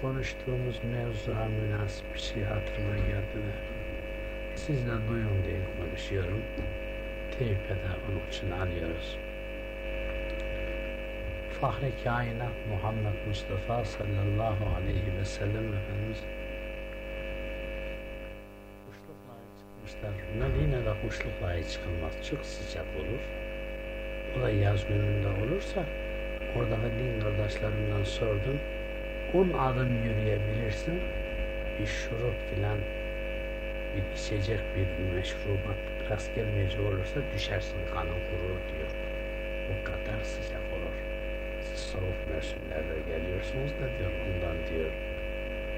Konuştuğumuz mevzuya münasip bir şey hatırıma geldi de siz de duyun diye konuşuyorum. Teype de onun için alıyoruz. Fahri kainat Muhammed Mustafa sallallahu aleyhi ve sellem Efendimiz kuşlukla çıkmışlar. Medine'de kuşlukla çıkılmaz. Çok sıcak olur. O da yaz gününde olursa oradaki din kardeşlerimden sordum. 10 adım yürüyebilirsin. Bir şurup filan bir içecek bir meşrubat rast gelmeyecek olursa düşersin kanın kurur diyor. O kadar sıcak olur. Siz soğuk mevsimlerde geliyorsunuz da diyor ondan diyor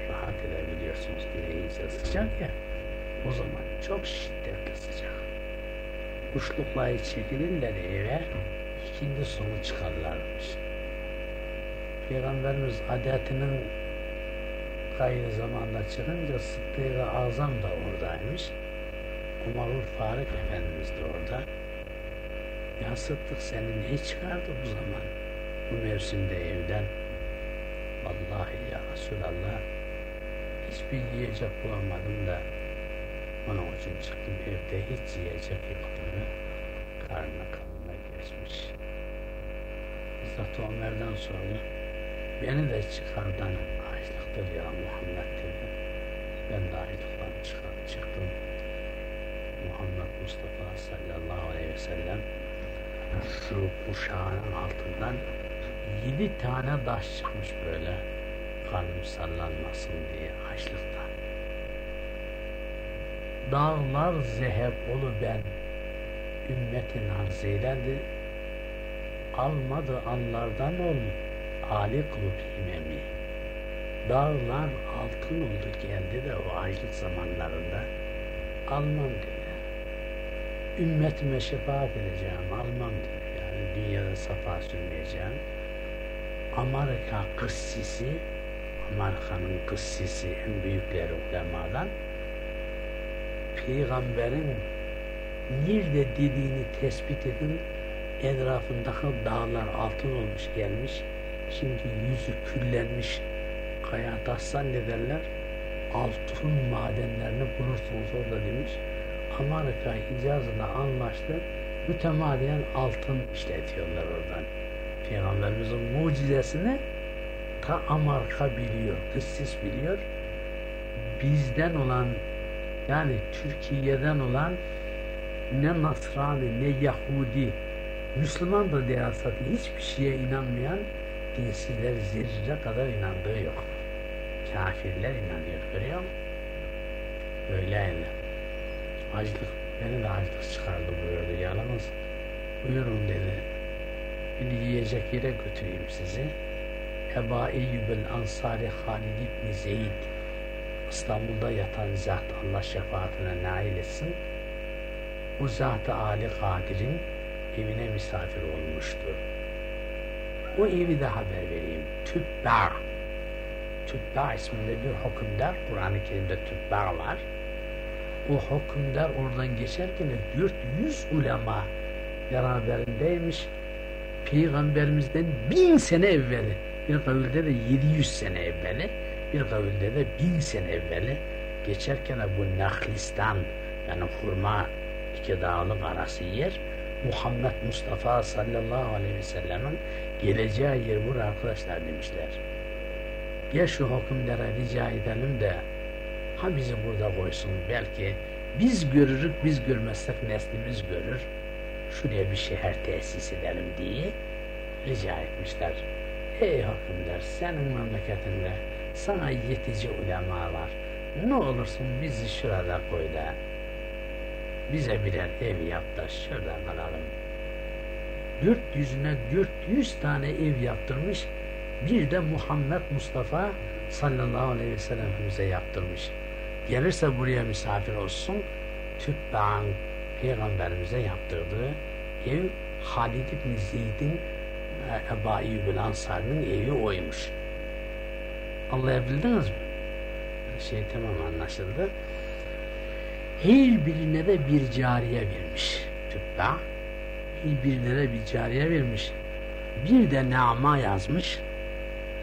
rahat edebiliyorsunuz. Yine iyice sıcak ya. O zaman çok şiddetli sıcak. Kuşluklayı çekilirler eve ikindi sonu çıkarlarmış. Peygamberimiz adetinin gayrı zamanda çıkınca Sıddık-ı Azam da oradaymış. Umarul Faruk Efendimiz de orada. Ya Sıddık seni ne çıkardı bu zaman? Bu mevsimde evden. Vallahi ya Resulallah hiçbir yiyecek bulamadım da onun için çıktım evde hiç yiyecek yoktu. Karnına kanına geçmiş. Bizzat Ömer'den sonra beni de çıkardan açlıktır ya Muhammed dedi. Ben de açlıktan çıkar, çıktım. Muhammed Mustafa sallallahu aleyhi ve sellem şu uşağının altından yedi tane taş çıkmış böyle kanım sallanmasın diye açlıktan. Dağlar zehep olu ben ümmetin eyledi almadı anlardan ol Ali kılıp himemi. Dağlar altın oldu geldi de o açlık zamanlarında almam dedi. Ümmetime şefaat edeceğim, almam dedi. Yani dünyada safa sürmeyeceğim. Amerika kıssisi, Amerika'nın kıssisi en büyükleri ulemadan peygamberin nerede dediğini tespit edin etrafındaki dağlar altın olmuş gelmiş şimdi yüzü küllenmiş kaya taşsan ne derler? Altın madenlerini bulursunuz orada demiş. Amerika Hicaz'la anlaştı. Mütemadiyen altın işletiyorlar oradan. Peygamberimizin mucizesini ta Amerika biliyor kıssis biliyor. Bizden olan yani Türkiye'den olan ne Nasrani ne Yahudi Müslüman da derasatı hiçbir şeye inanmayan dinsizler zerre kadar inandığı yok. Kafirler inanıyor görüyor musun? Öyleydi. Açlık, beni de açlık çıkardı buyurdu yalnız. Buyurun dedi. Bir yiyecek yere götüreyim sizi. Eba Eyyubel Ansari Halid İbni Zeyd İstanbul'da yatan zat Allah şefaatine nail etsin. Bu zat-ı Ali Kadir'in evine misafir olmuştu. O evi de haber vereyim. Tübba. Tübba isminde bir hükümdar. Kur'an-ı Kerim'de tübba var. O hükümdar oradan geçerken 400 ulema beraberindeymiş. Peygamberimizden bin sene evveli. Bir kavilde de 700 sene evveli. Bir kavilde de bin sene evveli. Geçerken bu Nahlistan yani hurma iki dağlık arası yer Muhammed Mustafa sallallahu aleyhi ve sellemin geleceği yer bura arkadaşlar demişler. Gel şu hükümlere rica edelim de ha bizi burada koysun belki biz görürük biz görmezsek neslimiz görür şuraya bir şehir tesis edelim diye rica etmişler. Ey hükümler senin memleketinde sana yetici ulema var. Ne olursun bizi şurada koy da bize birer ev yap da şurada kalalım. Dört yüzüne dört yüz tane ev yaptırmış. Bir de Muhammed Mustafa sallallahu aleyhi ve sellem'imize yaptırmış. Gelirse buraya misafir olsun. Tübba'ın peygamberimize yaptırdığı ev Halid ibn Zeyd'in Eba Eyyubül Ansar'ın evi oymuş. Anlayabildiniz mi? Şey tamam anlaşıldı her birine de bir cariye vermiş. Tübba her birine de bir cariye vermiş. Bir de nama yazmış.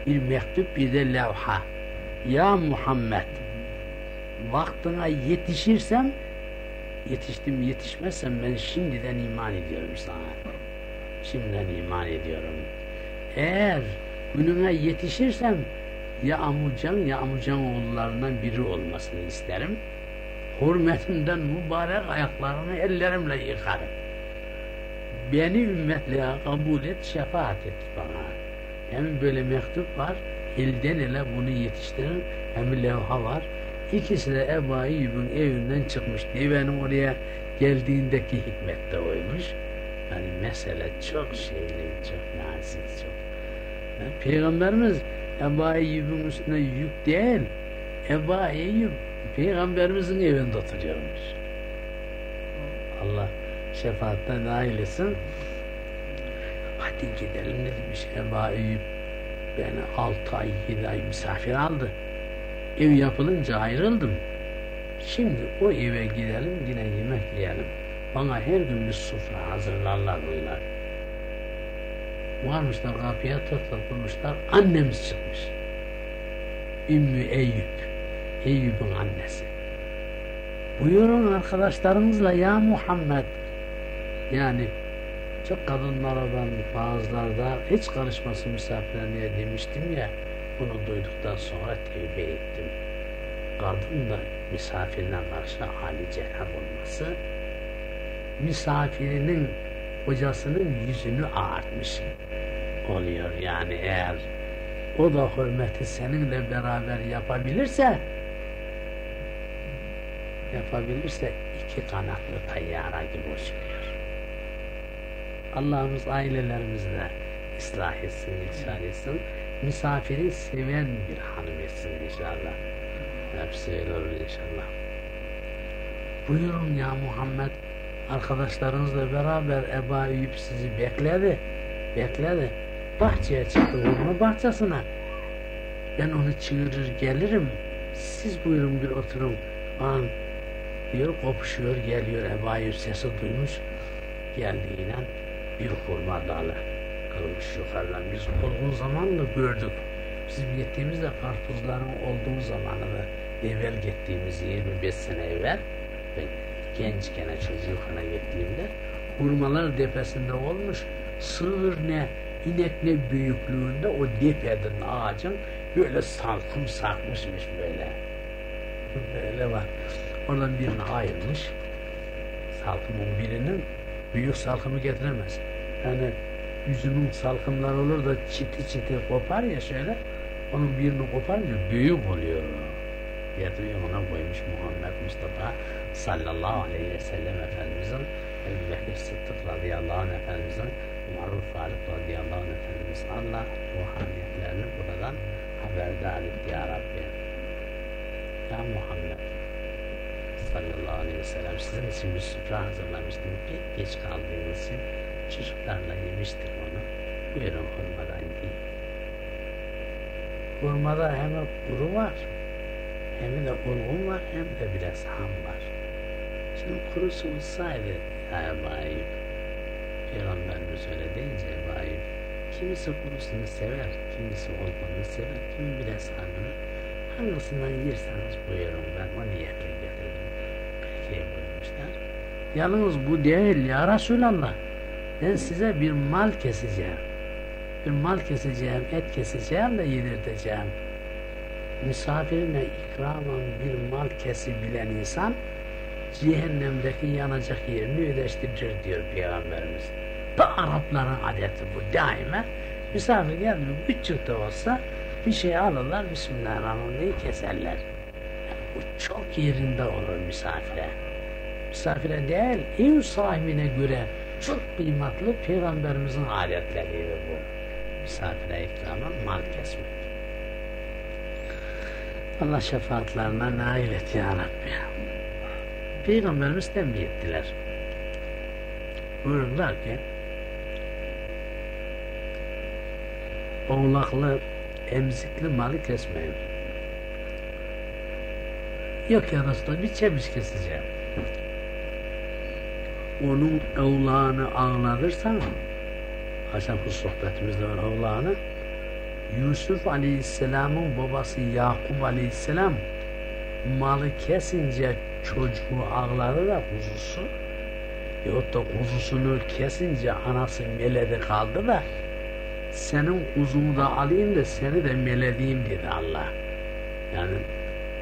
Bir mektup bir de levha. Ya Muhammed vaktine yetişirsem yetiştim yetişmezsem ben şimdiden iman ediyorum sana. Şimdiden iman ediyorum. Eğer gününe yetişirsem ya amucan ya amucan oğullarından biri olmasını isterim. Hürmetinden mübarek ayaklarını ellerimle yıkarım. Beni ümmetliğe kabul et, şefaat et bana. Hem böyle mektup var, elden ele bunu yetiştirin, hem levha var. İkisi de Ebu Ayyub'un evinden çıkmış. Devenin oraya geldiğindeki hikmet de oymuş. Yani mesele çok şeyli, çok nazik, çok. Yani Peygamberimiz Ebu Ayyub'un üstüne yük değil, Ebu Ayyub Peygamberimizin evinde oturuyormuş. Allah şefaatten nail etsin. Hadi gidelim demiş Ebu Ayyub beni altı ay, yedi ay misafir aldı. Ev yapılınca ayrıldım. Şimdi o eve gidelim yine yemek yiyelim. Bana her gün bir sofra hazırlarlar bunlar. Varmışlar kapıya tutulmuşlar. Annemiz çıkmış. Ümmü Eyüp. Eyüp'ün annesi. Buyurun arkadaşlarınızla ya Muhammed. Yani çok kadınlardan bazılarda hiç karışmasın misafirlerine demiştim ya bunu duyduktan sonra tevbe ettim. Kadın da misafirine karşı hali cenab olması misafirinin kocasının yüzünü ağartmış oluyor yani eğer o da hürmeti seninle beraber yapabilirse yapabilirse iki kanatlı tayyara gibi uçuyor. Allah'ımız ailelerimizi de ıslah etsin, inşallah etsin. Misafiri seven bir hanım etsin inşallah. Hepsi öyle olur inşallah. Buyurun ya Muhammed arkadaşlarınızla beraber Eba Eyüp sizi bekledi. Bekledi. Bahçeye çıktı hurma bahçesine. Ben onu çığırır gelirim. Siz buyurun bir oturun. An diyor kopuşuyor geliyor Eba Eyüp sesi duymuş. Geldiğiyle bir hurma dalı kırılmış yukarıdan. Biz olgun zamanla gördük. Bizim gittiğimizde karpuzların olduğu zamanı da evvel gittiğimiz 25 sene evvel ben gençken çocuğuna gittiğimde hurmalar depesinde olmuş sığır ne inek ne büyüklüğünde o depeden ağacın böyle salkım sarkmışmış böyle böyle var oradan birini ayırmış. Salkımın birinin büyük salkımı getiremez. Yani yüzünün salkımları olur da çiti çiti kopar ya şöyle onun birini koparınca büyük oluyor. Getiriyor ona koymuş Muhammed Mustafa sallallahu aleyhi ve sellem Efendimizin Ebu Bekir Sıddık radıyallahu anh Efendimizin Maruf Farik radıyallahu anh Efendimiz Allah ruhaniyetlerini buradan haberdar etti ya Rabbi. Ya Muhammed sallallahu aleyhi ve sellem sizin için bir süfra hazırlamıştım pek geç kaldığınız için çocuklarla yemiştik onu. Buyurun hurmadan yiyin hurmada hem kuru var hem de olgun var hem de biraz ham var. Şimdi kurusu olsaydı ya Ebu Ayyub Peygamberimiz öyle deyince Ebu Ayyub kimisi kurusunu sever, kimisi olgununu sever, kimi biraz hamını hangisinden yerseniz buyurun ben o niyetle Peki buyurmuşlar. Yalnız bu değil ya Resulallah. Ben size bir mal keseceğim. Bir mal keseceğim, et keseceğim de yedirteceğim misafirine ikramen bir mal kesibilen insan cehennemdeki yanacak yerini ödeştirir diyor Peygamberimiz. Bu Arapların adeti bu daima. Misafir geldi mi küçük de olsa bir şey alırlar Bismillahirrahmanirrahim keserler. Bu çok yerinde olur misafire. Misafire değil ev sahibine göre çok kıymetli Peygamberimizin adetleriydi bu. Misafire ikramen mal kesmek. Allah şefaatlerine nail et ya Rabbi. Peygamberimiz tembih ettiler. Buyurdular ki oğlaklı, emzikli malı kesmeyin. Yok ya Resulallah bir çemiş keseceğim. Onun oğlağını ağlatırsan bu sohbetimizde var oğlağını Yusuf Aleyhisselam'ın babası Yakup Aleyhisselam malı kesince çocuğu ağladı da kuzusu yahut da kuzusunu kesince anası meledi kaldı da senin kuzunu da alayım da seni de meledeyim dedi Allah. Yani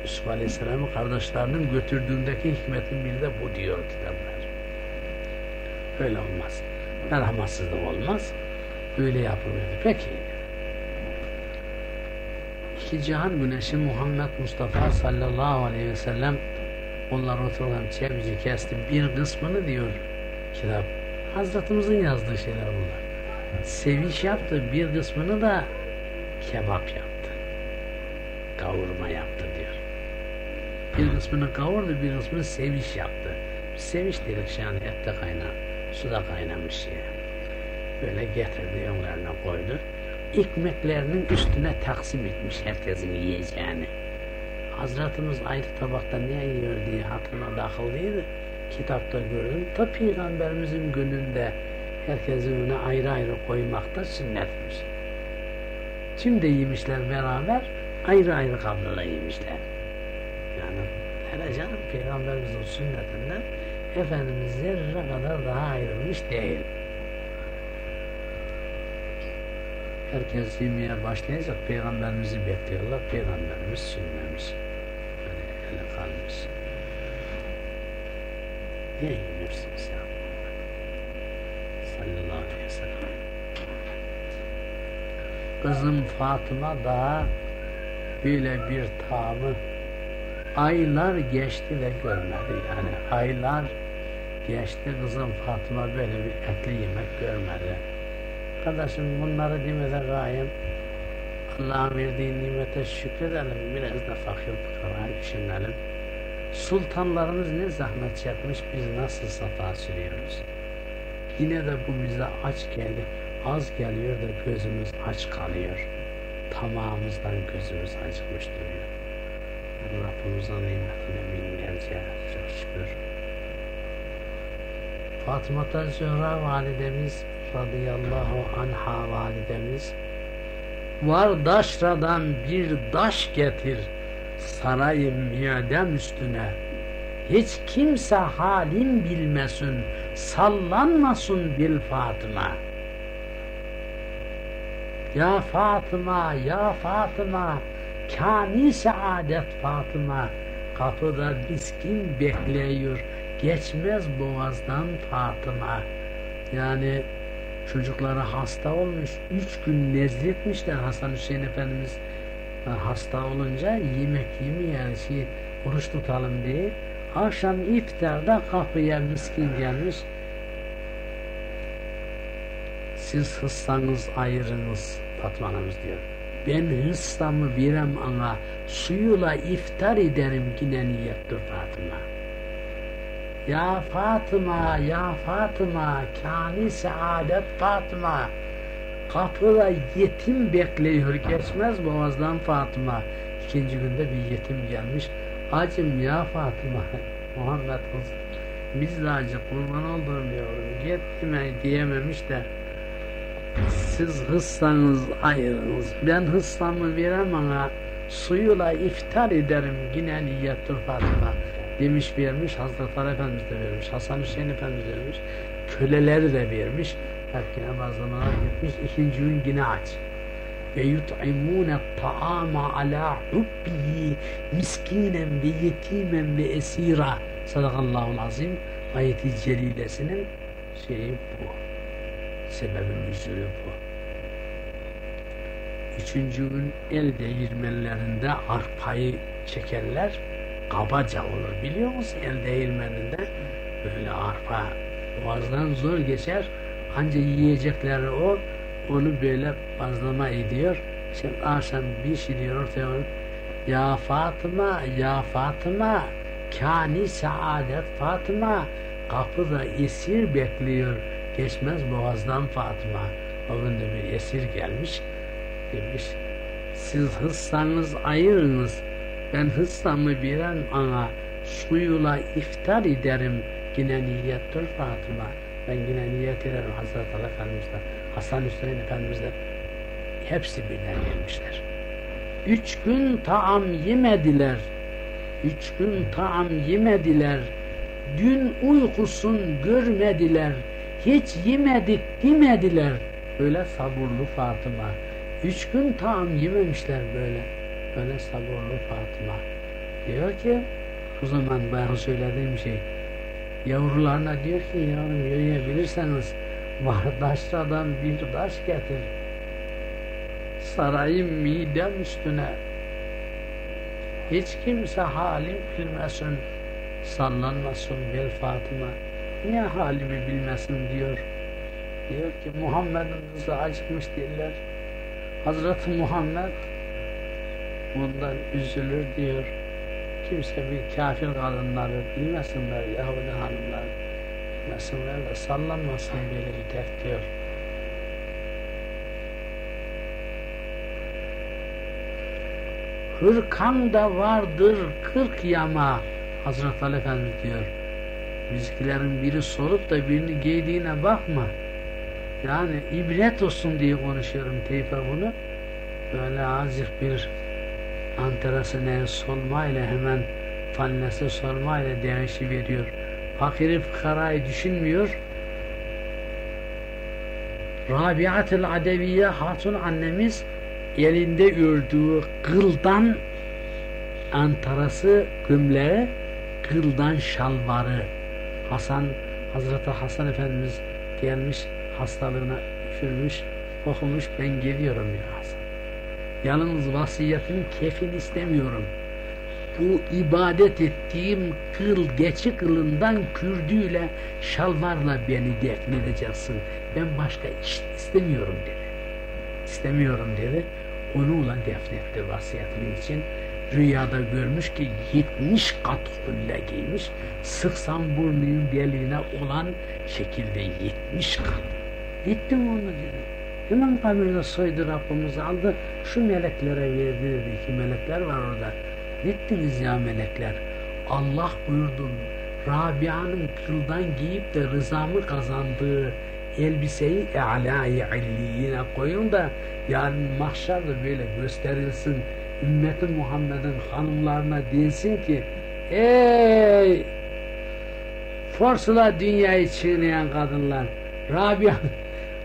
Yusuf Aleyhisselam'ın kardeşlerinin götürdüğündeki hikmetin biri de bu diyor kitaplar. Öyle olmaz. Merhamatsızlık olmaz. Öyle yapılıyor. Peki. İki cihan güneşi Muhammed Mustafa sallallahu aleyhi ve sellem onlar oturulan çevici kesti. Bir kısmını diyor kitap. Hazretimizin yazdığı şeyler bunlar. Sevinç yaptı. Bir kısmını da kebap yaptı. Kavurma yaptı. Bir kısmını kavurdu, bir kısmını seviş yaptı. Seviş dedik yani ette kaynar, suda kaynamış şey. Böyle getirdi önlerine koydu. Ekmeklerinin üstüne taksim etmiş herkesin yiyeceğini. Hazretimiz ayrı tabakta ne yiyor diye hatırına dahildeydi. Kitapta gördüm. Ta Peygamberimizin gününde herkesin önüne ayrı ayrı koymak da sünnetmiş. Tüm de yemişler beraber ayrı ayrı kablola yemişler. Yani hele canım Peygamberimizin sünnetinden Efendimiz zerre kadar daha ayrılmış değil. Herkes yemeye başlayacak Peygamberimizi bekliyorlar. Peygamberimiz sünmemiş. Böyle ele kalmış. Niye yemiyorsun sen? Sallallahu aleyhi ve sellem. Kızım Fatıma da böyle bir tamı aylar geçti ve görmedi. Yani aylar geçti kızım Fatıma böyle bir etli yemek görmedi. Kardeşim bunları demeden gayem Allah'ın verdiği nimete şükredelim. Biraz da fakir fukarayı düşünelim. Sultanlarımız ne zahmet çekmiş, biz nasıl safa sürüyoruz. Yine de bu bize aç geldi. Az geliyor da gözümüz aç kalıyor. Tamamımızdan gözümüz acıkmış duruyor. Rabbimizin nimetine binlerce çok şükür. Fatıma Zühra validemiz radıyallahu anha validemiz var daşradan bir daş getir sarayım miadem üstüne hiç kimse halim bilmesin sallanmasın bil Fatıma ya Fatıma ya Fatıma kani saadet Fatıma kapıda miskin bekliyor. Geçmez boğazdan Fatıma. Yani çocukları hasta olmuş üç gün nezletmişler Hasan Hüseyin Efendimiz. Hasta olunca yemek yemeyen şey oruç tutalım diye. Akşam iftarda kapıya miskin gelmiş. Siz hıssanız ayırınız Fatma diyor ben hıssamı verem ana suyuyla iftar ederim yine niyettir Fatıma ya Fatıma, ya Fatıma, kani saadet Fatıma. Kapıda yetim bekliyor, geçmez boğazdan Fatıma. İkinci günde bir yetim gelmiş. Acım ya Fatıma, Muhammed kız. Biz de acı kurban olduğum yavrum. Gitme diyememiş de. Siz hıssanız ayırınız. Ben hıssamı verem suyuyla iftar ederim yine niyettir Fatıma demiş vermiş, Hazreti Ali Efendimiz de vermiş, Hasan Hüseyin Efendimiz de vermiş, köleleri de vermiş. Hepkine bazlamalar gitmiş, ikinci gün yine aç. Ve yut'imûne ta'ama ala hubbihi miskinen ve yetimen ve esira. Sadakallahu azim. Ayeti celilesinin şeyi bu. Sebebi nüzulü bu. Üçüncü gün el değirmenlerinde arpayı çekerler. Kabaca olur biliyor musun? El değirmeninde böyle arpa boğazdan zor geçer. Anca yiyecekleri o onu böyle bazlama ediyor. Şimdi akşam bir şey diyor ortaya onu ya Fatıma ya Fatıma kani saadet Fatıma kapıda esir bekliyor. Geçmez boğazdan Fatıma. O gün de bir esir gelmiş demiş siz hıssanız ayırınız ben hıssamı biren ana suyula iftar ederim yine niyettir Fatıma ben yine niyet ederim Hazreti Ali Efendimiz'de Hasan Hüseyin Efendimiz'de hepsi birden gelmişler. Üç gün taam yemediler. Üç gün taam yemediler. Dün uykusun görmediler. Hiç yemedik demediler. Öyle sabırlı Fatıma. Üç gün taam yememişler böyle. Öyle sabırlı Fatıma. Diyor ki o zaman ben söylediğim şey yavrularına diyor ki yavrum yürüyebilirseniz Vardaşradan bir taş getir. Sarayım midem üstüne. Hiç kimse halim bilmesin. Sallanmasın bel Fatıma. Niye halimi bilmesin diyor. Diyor ki Muhammed'in kızı acıkmış derler. Hazreti Muhammed ondan üzülür diyor. Kimse bir kafir kadınları bilmesinler Yahudi hanımlar bilmesinler de sallanmasın böyle bir dert diyor. Hırkan da vardır kırk yama Hazreti Ali Efendimiz diyor. Bizimkilerin biri sorup da birini giydiğine bakma. Yani ibret olsun diye konuşuyorum teyfe bunu. Böyle azıcık bir anterasına solmayla hemen fannesi solmayla değişi veriyor. Fakiri fıkarayı düşünmüyor. Rabiatul Adeviye Hatun annemiz elinde ördüğü kıldan antarası gömleği, kıldan şalvarı. Hasan, Hazreti Hasan Efendimiz gelmiş hastalığına üfürmüş, okumuş ben geliyorum ya Hasan. Yalnız vasiyetin kefin istemiyorum. Bu ibadet ettiğim kıl, geçi kılından kürdüyle, şalvarla beni defnedeceksin. Ben başka iş istemiyorum dedi. İstemiyorum dedi. Onunla defnetti vasiyetinin için. Rüyada görmüş ki 70 kat hülle giymiş. Sıksam burnunun deliğine olan şekilde 70 kat. Gittim onu dedi. Hemen kabirde soydu Rabbimiz aldı. Şu meleklere verdi dedi. İki melekler var orada. Gittiniz ya melekler. Allah buyurdu. Rabia'nın kıldan giyip de rızamı kazandığı elbiseyi e'lâ-i illiyine koyun da yarın mahşerde böyle gösterilsin. Ümmeti Muhammed'in hanımlarına densin ki ey forsula dünyayı çiğneyen kadınlar Rabia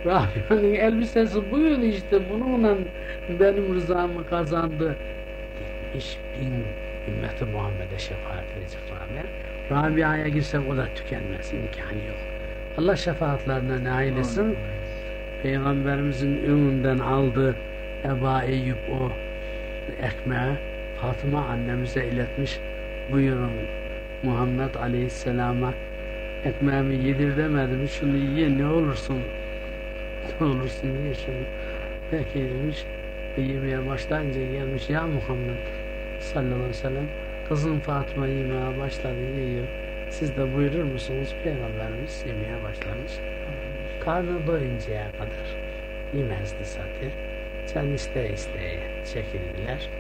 Rabia'nın elbisesi buydu işte bununla benim rızamı kazandı. 70 bin ümmeti Muhammed'e şefaat edecek Rabia. Rabia'ya girsek o da tükenmez imkanı yok. Allah şefaatlerine nail etsin. Peygamberimizin önünden aldı Eba Eyyub o ekmeği Fatıma annemize iletmiş. Buyurun Muhammed Aleyhisselam'a ekmeğimi yedir demedim. Şunu ye ne olursun ne olursun ye şunu. Peki demiş. Yemeye başlayınca gelmiş ya Muhammed sallallahu aleyhi ve sellem kızım Fatıma yemeye başladı yiyor. Siz de buyurur musunuz? Peygamberimiz yemeye başlamış. Karnı doyuncaya kadar yemezdi zaten. Sen iste isteye çekildiler.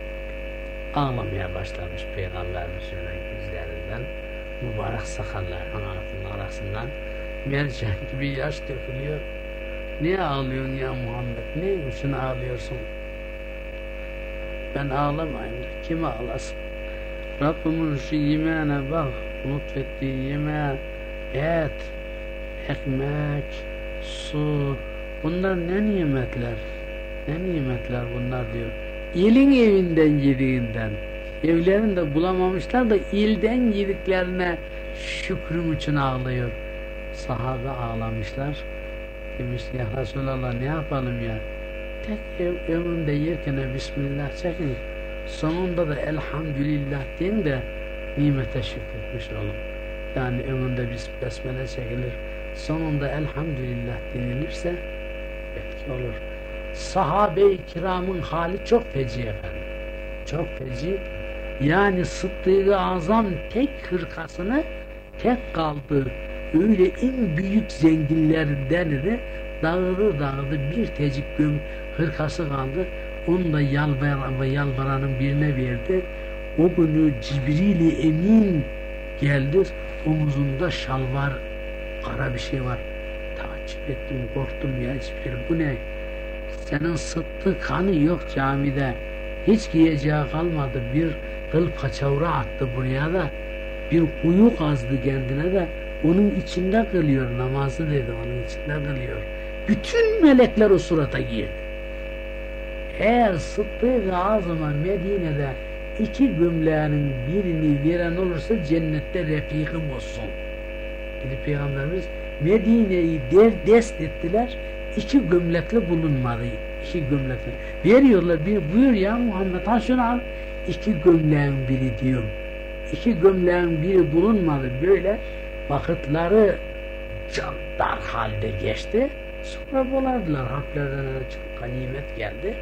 Ağlamaya başlamış Peygamberimiz şöyle yüzlerinden mübarek sakallarının altının arasından mercan gibi yaş dökülüyor. Niye ağlıyorsun ya Muhammed? Ne için ağlıyorsun? Ben ağlamayayım da kim ağlasın? Rabbimin şu yemeğine bak, lütfettiği yemeğe et, ekmek, su, bunlar ne nimetler? Ne nimetler bunlar diyor. İlin evinden yediğinden, evlerinde bulamamışlar da ilden yediklerine şükrüm için ağlıyor. Sahabe ağlamışlar. Demiş ya Resulallah ne yapalım ya? Tek ev, evinde yerken Bismillah çekin. Sonunda da elhamdülillah deyin de nimete şükretmiş olun. Yani önünde biz besmele çekilir. Sonunda elhamdülillah denilirse belki olur. Sahabe-i kiramın hali çok feci efendim. Çok feci. Yani Sıddık-ı Azam tek hırkasını tek kaldı. Öyle en büyük zenginlerden dağılır dağıldı bir tecik göm hırkası kaldı. Onu da yalvaran yalvaranın birine verdi. O günü Cibril-i Emin geldi. Omuzunda şalvar, kara bir şey var. Takip ettim, korktum ya Cibril. Bu ne? Senin sıttı kanı yok camide. Hiç giyeceği kalmadı. Bir kıl paçavra attı buraya da. Bir kuyu kazdı kendine de. Onun içinde kılıyor namazı dedi. Onun içinde kılıyor. Bütün melekler o surata girdi. Eğer Sıddık-ı Azam'a Medine'de iki gömleğinin birini veren olursa cennette refikim olsun. Dedi Peygamberimiz Medine'yi dest ettiler. iki gömlekle bulunmadı. İki gömlekle. Veriyorlar bir buyur ya Muhammed ha şunu al. İki gömleğin biri diyor. İki gömleğin biri bulunmadı. Böyle vakitleri çok dar halde geçti. Sonra bulardılar. Harplerden çok ganimet geldi.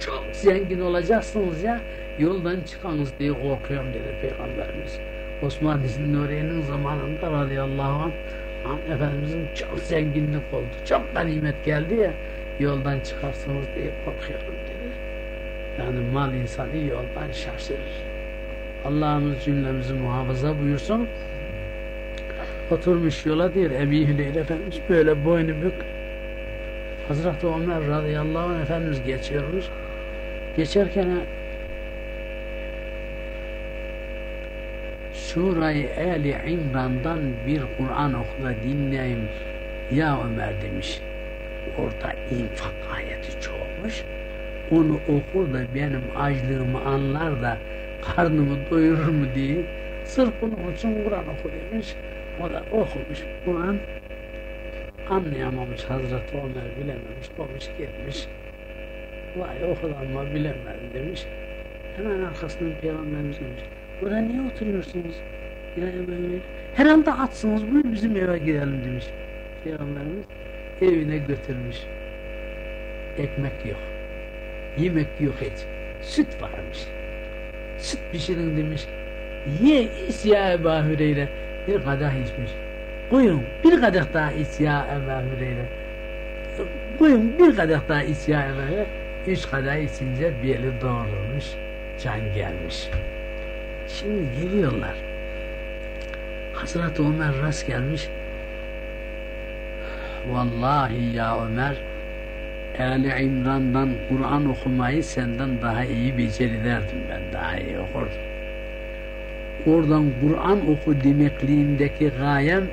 Çok zengin olacaksınız ya. Yoldan çıkanız diye korkuyorum dedi Peygamberimiz. Osman Nuriye'nin zamanında radıyallahu anh Efendimizin çok zenginlik oldu. Çok ganimet geldi ya yoldan çıkarsınız diye korkuyorum dedi. Yani mal insanı yoldan şaşırır. Allah'ımız cümlemizi muhafaza buyursun. Oturmuş yola diyor Ebi Hüleyl Efendimiz böyle boynu bük. Hazreti Ömer radıyallahu anh Efendimiz geçiyormuş. Geçerken Surayı Ali İmran'dan bir Kur'an oku da dinleyeyim ya Ömer demiş. Orada infak ayeti çoğulmuş. Onu okur da benim açlığımı anlar da karnımı doyurur mu diye sırf bunun için Kur'an oku demiş. O da okumuş Kur'an anlayamamış Hazreti Ömer bilememiş, olmuş gitmiş. Vay okudu ama bilemedim demiş. Hemen arkasından Peygamberimiz demiş. Burada niye oturuyorsunuz? Ya böyle. Herhalde atsınız buyur bizim eve gidelim demiş. Peygamberimiz evine götürmüş. Ekmek yok. Yemek yok hiç. Süt varmış. Süt pişirin demiş. Ye iç ya Ebu Hüreyre. Bir kadeh içmiş. Koyun bir kadeh daha iç ya Ebu Hüreyre. Koyun bir kadeh daha iç ya Ebu Hüreyre. Üç kadeh içince beli doğrulmuş. Can gelmiş. Şimdi geliyorlar. Hazreti Ömer rast gelmiş. Vallahi ya Ömer Ali İmran'dan Kur'an okumayı senden daha iyi becerilerdim ben. Daha iyi okurdum. Oradan Kur'an oku demekliğindeki gayem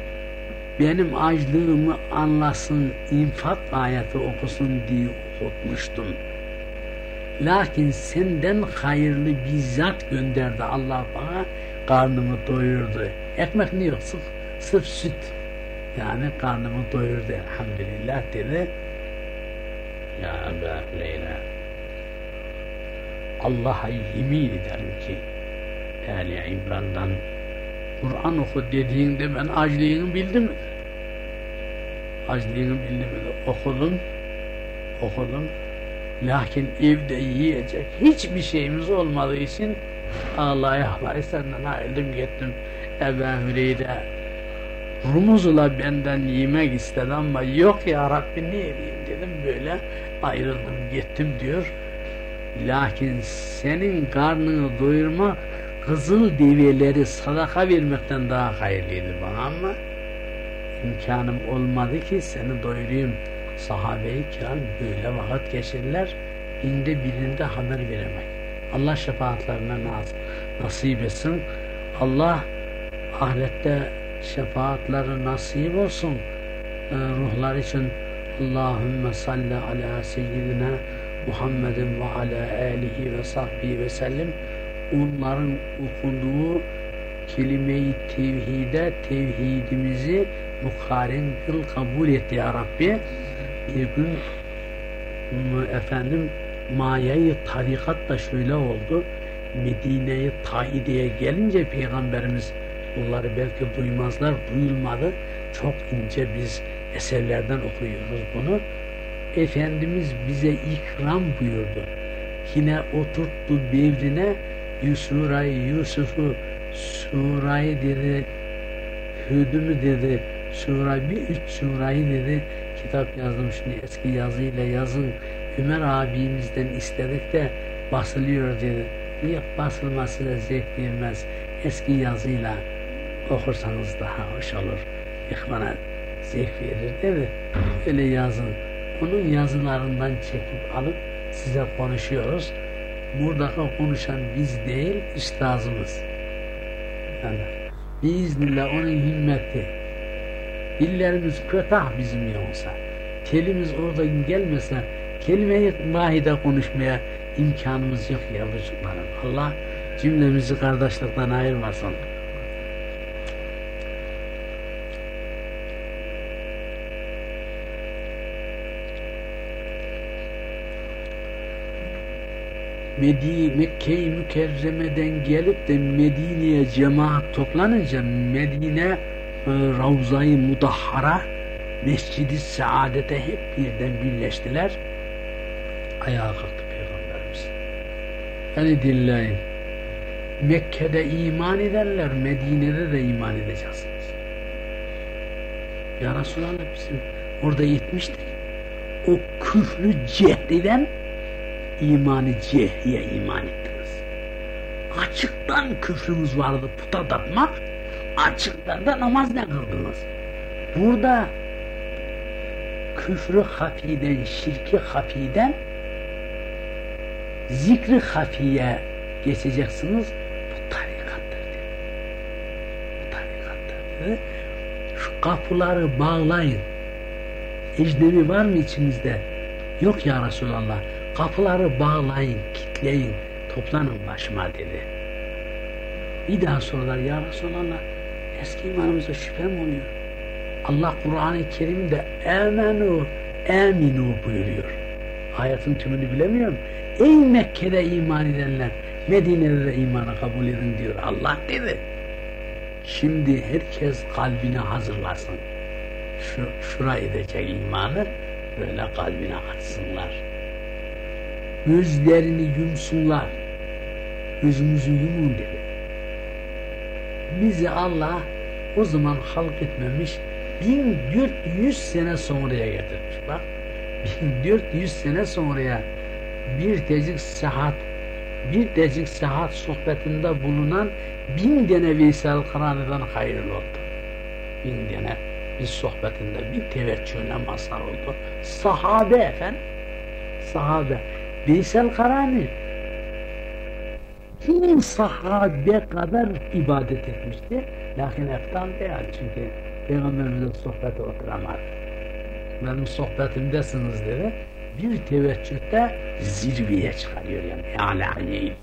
benim açlığımı anlasın, infak ayeti okusun diye okutmuştum. Lakin senden hayırlı bir zat gönderdi Allah bana karnımı doyurdu. Ekmek ne yok? Sırf, sırf süt. Yani karnımı doyurdu elhamdülillah dedi. Ya Ebu Leyla Allah'a yemin ederim ki Ali İmran'dan Kur'an oku dediğinde ben aclığını bildim mi? Aclığını bildim mi? Okudum. Okudum. Lakin evde yiyecek hiçbir şeyimiz olmadığı için ağlaya ağlaya senden ayrıldım gittim. Ebu Hüreyre rumuzla benden yemek istedi ama yok ya Rabbi ne edeyim dedim böyle ayrıldım gittim diyor. Lakin senin karnını doyurmak kızıl develeri sadaka vermekten daha hayırlıydı bana ama imkanım olmadı ki seni doyurayım. Sahabe-i kiram böyle vakit geçirirler binde birinde haber veremek. Allah şefaatlerine nas nasip etsin. Allah ahirette şefaatleri nasip olsun. Ee, ruhlar için Allahümme salli ala seyyidina Muhammedin ve ala alihi ve sahbihi ve sellim onların okuduğu kelime-i tevhide tevhidimizi mukarin kıl kabul et ya Rabbi. Bir gün efendim mayayı tarikat da şöyle oldu. Medine'yi Taide'ye gelince Peygamberimiz bunları belki duymazlar duyulmadı. Çok ince biz eserlerden okuyoruz bunu. Efendimiz bize ikram buyurdu. Yine oturttu bevrine Surayı Yusuf'u Surayı dedi Hüdümü dedi Sura bir üç surayı dedi kitap yazdım şimdi eski yazıyla yazın Ömer abimizden istedik de basılıyor dedi. Yok basılması da zevk vermez. Eski yazıyla okursanız daha hoş olur. İhvana zevk verir dedi. Öyle yazın. onun yazılarından çekip alıp size konuşuyoruz. Buradaki konuşan biz değil, üstazımız. Yani biiznillah onun himmeti. Dillerimiz kötü bizim yoksa. Telimiz orada gelmese kelime-i vahide konuşmaya imkanımız yok yavrucuklarım. Allah cümlemizi kardeşlikten ayırmasın. Medine, Mekke-i Mükerreme'den gelip de Medine'ye cemaat toplanınca Medine e, Ravza-i Mudahhara Mescid-i Saadet'e hep birden birleştiler. Ayağa kalktı Peygamberimiz. Yani dinleyin. Mekke'de iman ederler, Medine'de de iman edeceksiniz. Ya Resulallah bizim orada yetmiştik. O küfrü cehriden imanı cehriye iman ettiniz. Açıktan küfrümüz vardı puta tapmak, açıktan da namaz ne kıldınız? Burada küfrü hafiden, şirki hafiden zikri hafiye geçeceksiniz. Bu tarikattır dedi. Bu tarikattır dedi. Şu kapıları bağlayın. Ecnebi var mı içinizde? Yok ya Resulallah. Kapıları bağlayın, kitleyin, toplanın başıma dedi. Bir daha sorular ya Resulallah eski imanımıza şüphe mi oluyor? Allah Kur'an-ı Kerim'de emenu, eminu buyuruyor. Ayetin tümünü bilemiyorum. Ey Mekke'de iman edenler, Medine'de de imanı kabul edin diyor. Allah dedi. Şimdi herkes kalbine hazırlasın. Şu, şura edecek imanı böyle kalbine açsınlar gözlerini yumsunlar. Gözümüzü yumun dedi. Bizi Allah o zaman halk etmemiş 1400 sene sonraya getirmiş. Bak 1400 sene sonraya bir tecik saat bir tecik saat sohbetinde bulunan bin tane Veysel Karani'den hayırlı oldu. Bin tane bir sohbetinde bir teveccühüne mazhar oldu. Sahabe efendim. Sahabe. Veysel Karani bin sahabe kadar ibadet etmişti. Lakin eftal değil çünkü Peygamberimizin sohbeti oturamadı. Benim sohbetimdesiniz dedi. Bir teveccühte zirveye çıkarıyor yani. Yani